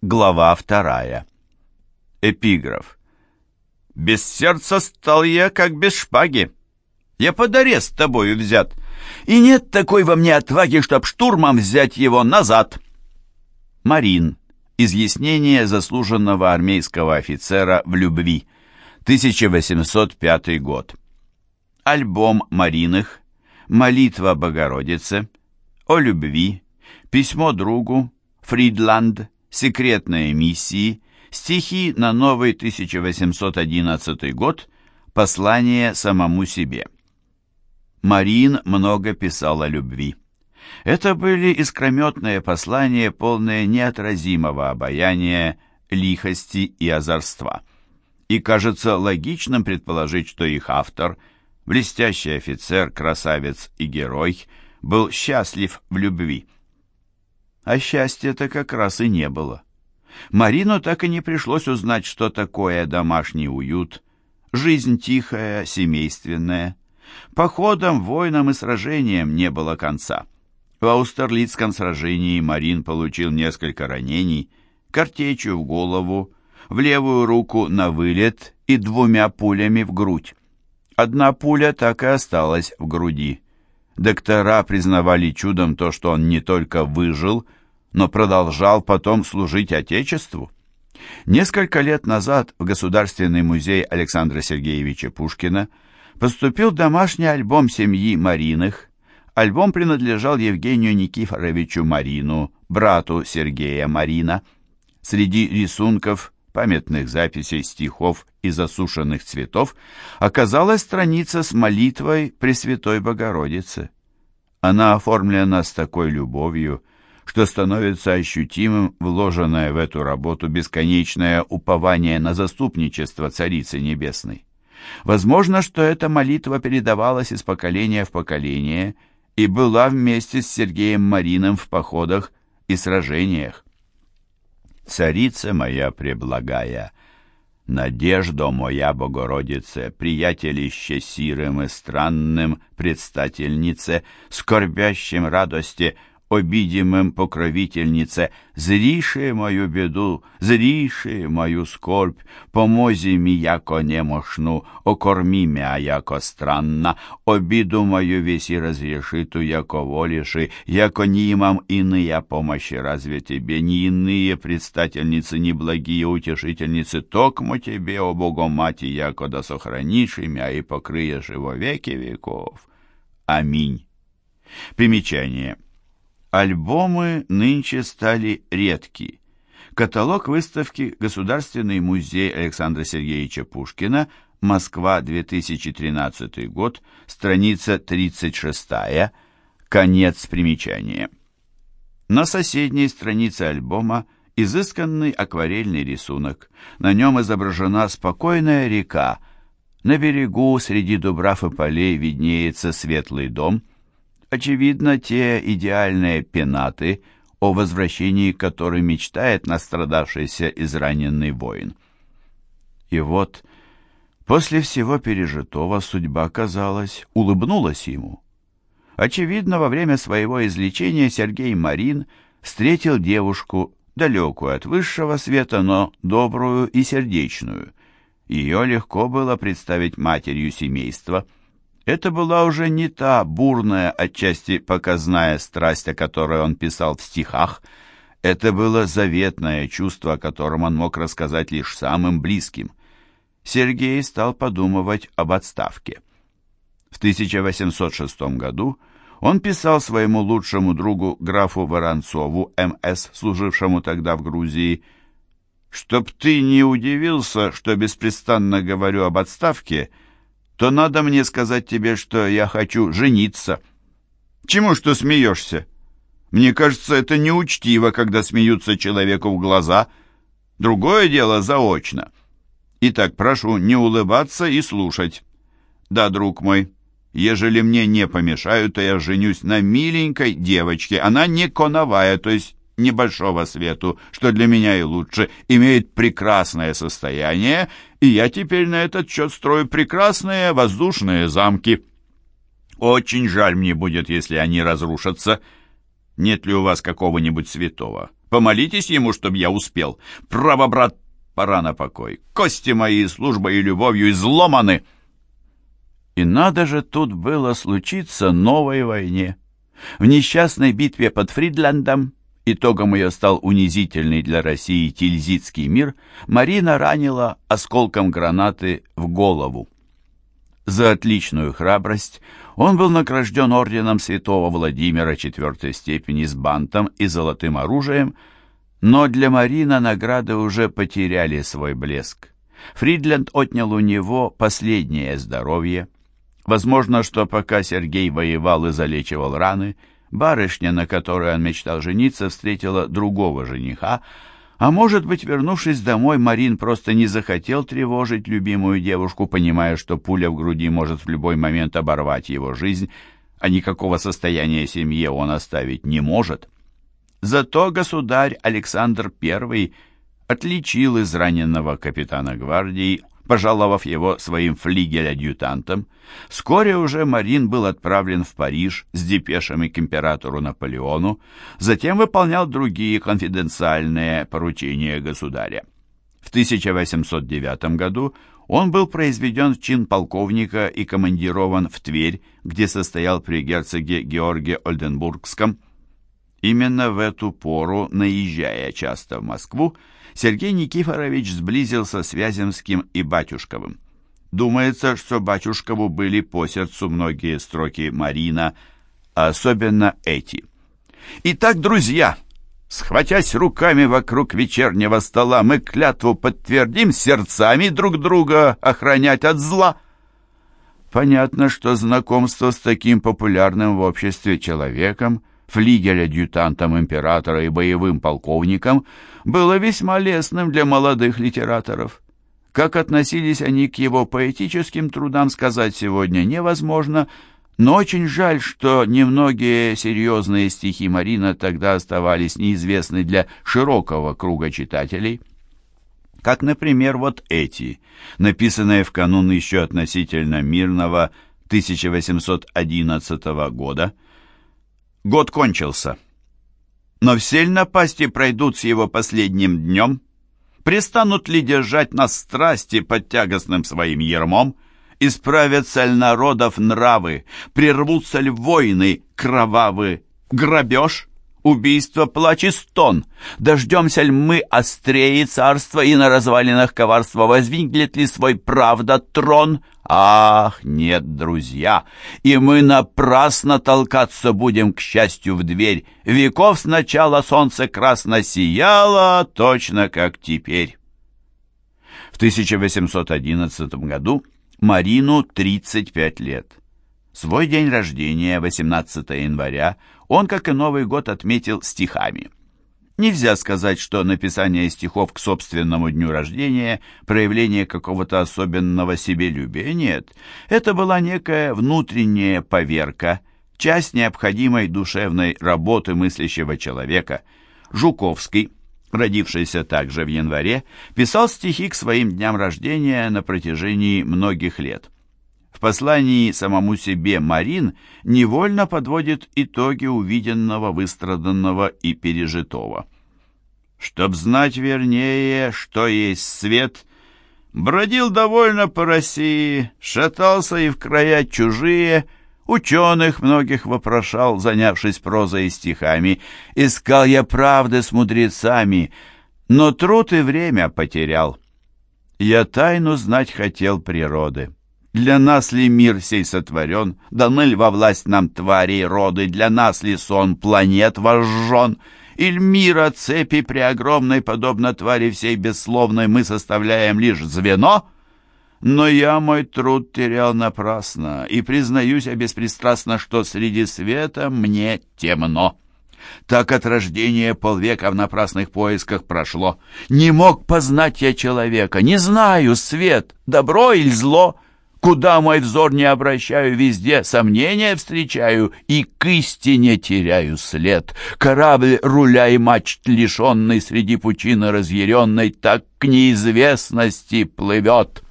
Глава вторая. Эпиграф. «Без сердца стал я, как без шпаги. Я под арест тобою взят, и нет такой во мне отваги, чтоб штурмом взять его назад». Марин. Изъяснение заслуженного армейского офицера в любви. 1805 год. Альбом Мариных. Молитва Богородицы. О любви. Письмо другу. Фридланд. Секретные миссии. Стихи на новый 1811 год. Послание самому себе. Марин много писал о любви. Это были искрометные послания, полные неотразимого обаяния, лихости и озорства. И кажется логичным предположить, что их автор, блестящий офицер, красавец и герой, был счастлив в любви. А счастья-то как раз и не было. Марину так и не пришлось узнать, что такое домашний уют, жизнь тихая, семейственная. Походам, войнам и сражениям не было конца. В Аустерлицком сражении Марин получил несколько ранений, картечью в голову, в левую руку на вылет и двумя пулями в грудь. Одна пуля так и осталась в груди. Доктора признавали чудом то, что он не только выжил, но продолжал потом служить Отечеству. Несколько лет назад в Государственный музей Александра Сергеевича Пушкина поступил домашний альбом семьи Мариных, Альбом принадлежал Евгению Никифоровичу Марину, брату Сергея Марина. Среди рисунков, памятных записей, стихов и засушенных цветов оказалась страница с молитвой Пресвятой Богородицы. Она оформлена с такой любовью, что становится ощутимым вложенное в эту работу бесконечное упование на заступничество Царицы Небесной. Возможно, что эта молитва передавалась из поколения в поколение – и была вместе с Сергеем Марином в походах и сражениях. «Царица моя преблагая, надежда моя Богородице, приятелище сирым и странным, предстательнице, скорбящим радости, обидимым покровительнице, зріши мою беду, зріши мою скорбь, помози ми, яко немощну, окорми мя, яко странна, обиду мою веси разрешиту, яко волиши, яко не имам иные помощи разве тебе, ни иные предстательницы, ни благие утешительницы, токмо тебе, о Богомати, яко да сохранишь имя и покрыешь его веки веков. Аминь. Примечание. Альбомы нынче стали редки. Каталог выставки Государственный музей Александра Сергеевича Пушкина, Москва, 2013 год, страница 36, конец примечания. На соседней странице альбома изысканный акварельный рисунок. На нем изображена спокойная река. На берегу среди дубрав и полей виднеется светлый дом – очевидно, те идеальные пенаты, о возвращении которой мечтает настрадавшийся израненный воин. И вот, после всего пережитого, судьба, казалось, улыбнулась ему. Очевидно, во время своего излечения Сергей Марин встретил девушку, далекую от высшего света, но добрую и сердечную. Ее легко было представить матерью семейства – это была уже не та бурная, отчасти показная страсть, о которой он писал в стихах. Это было заветное чувство, о котором он мог рассказать лишь самым близким. Сергей стал подумывать об отставке. В 1806 году он писал своему лучшему другу графу Воронцову, МС, служившему тогда в Грузии, «Чтоб ты не удивился, что беспрестанно говорю об отставке», то надо мне сказать тебе, что я хочу жениться. Чему что смеешься? Мне кажется, это неучтиво, когда смеются человеку в глаза. Другое дело заочно. Итак, прошу не улыбаться и слушать. Да, друг мой, ежели мне не помешают, то я женюсь на миленькой девочке. Она не коновая, то есть небольшого свету, что для меня и лучше, имеет прекрасное состояние, и я теперь на этот счет строю прекрасные воздушные замки. Очень жаль мне будет, если они разрушатся. Нет ли у вас какого-нибудь святого? Помолитесь ему, чтобы я успел. Право, брат, пора на покой. Кости мои службой и любовью изломаны. И надо же тут было случиться новой войне. В несчастной битве под Фридландом, итогом ее стал унизительный для России Тильзитский мир, Марина ранила осколком гранаты в голову. За отличную храбрость он был награжден орденом святого Владимира четвертой степени с бантом и золотым оружием, но для Марина награды уже потеряли свой блеск. Фридленд отнял у него последнее здоровье. Возможно, что пока Сергей воевал и залечивал раны, барышня, на которой он мечтал жениться, встретила другого жениха, а может быть, вернувшись домой, Марин просто не захотел тревожить любимую девушку, понимая, что пуля в груди может в любой момент оборвать его жизнь, а никакого состояния семье он оставить не может. Зато государь Александр I отличил израненного капитана гвардии пожаловав его своим флигель-адъютантом. Вскоре уже Марин был отправлен в Париж с депешами к императору Наполеону, затем выполнял другие конфиденциальные поручения государя. В 1809 году он был произведен в чин полковника и командирован в Тверь, где состоял при герцоге Георге Ольденбургском. Именно в эту пору, наезжая часто в Москву, Сергей Никифорович сблизился с Вяземским и Батюшковым. Думается, что Батюшкову были по сердцу многие строки Марина, а особенно эти. «Итак, друзья!» Схватясь руками вокруг вечернего стола, мы клятву подтвердим сердцами друг друга охранять от зла. Понятно, что знакомство с таким популярным в обществе человеком флигель-адъютантом императора и боевым полковником, было весьма лестным для молодых литераторов. Как относились они к его поэтическим трудам, сказать сегодня невозможно, но очень жаль, что немногие серьезные стихи Марина тогда оставались неизвестны для широкого круга читателей. Как, например, вот эти, написанные в канун еще относительно мирного 1811 года – Год кончился. Но все ли напасти пройдут с его последним днем? Пристанут ли держать нас страсти под тягостным своим ермом? Исправятся ли народов нравы? Прервутся ли войны кровавы? Грабеж? Убийство, плач. Дождемся ли мы острее царства и на развалинах коварства воздвигнет ли свой правда трон? Ах, нет, друзья, и мы напрасно толкаться будем, к счастью, в дверь. Веков сначала солнце красно сияло, точно как теперь. В 1811 году Марину 35 лет. Свой день рождения, 18 января, он, как и Новый год, отметил стихами. Нельзя сказать, что написание стихов к собственному дню рождения – проявление какого-то особенного себелюбия. Нет, это была некая внутренняя поверка, часть необходимой душевной работы мыслящего человека. Жуковский, родившийся также в январе, писал стихи к своим дням рождения на протяжении многих лет. В послании самому себе Марин невольно подводит итоги увиденного, выстраданного и пережитого. «Чтоб знать вернее, что есть свет», бродил довольно по России, шатался и в края чужие, ученых многих вопрошал, занявшись прозой и стихами, искал я правды с мудрецами, но труд и время потерял. Я тайну знать хотел природы. Для нас ли мир сей сотворен? Даны ли во власть нам твари роды? Для нас ли сон планет вожжен? Иль мира цепи преогромной, подобно твари всей бессловной, мы составляем лишь звено? Но я мой труд терял напрасно, и признаюсь я беспристрастно, что среди света мне темно. Так от рождения полвека в напрасных поисках прошло. Не мог познать я человека, не знаю, свет, добро или зло — Куда мой взор не обращаю, везде сомнения встречаю и к истине теряю след. Корабль, руля и мачт лишенный среди пучины разъяренной, так к неизвестности плывет.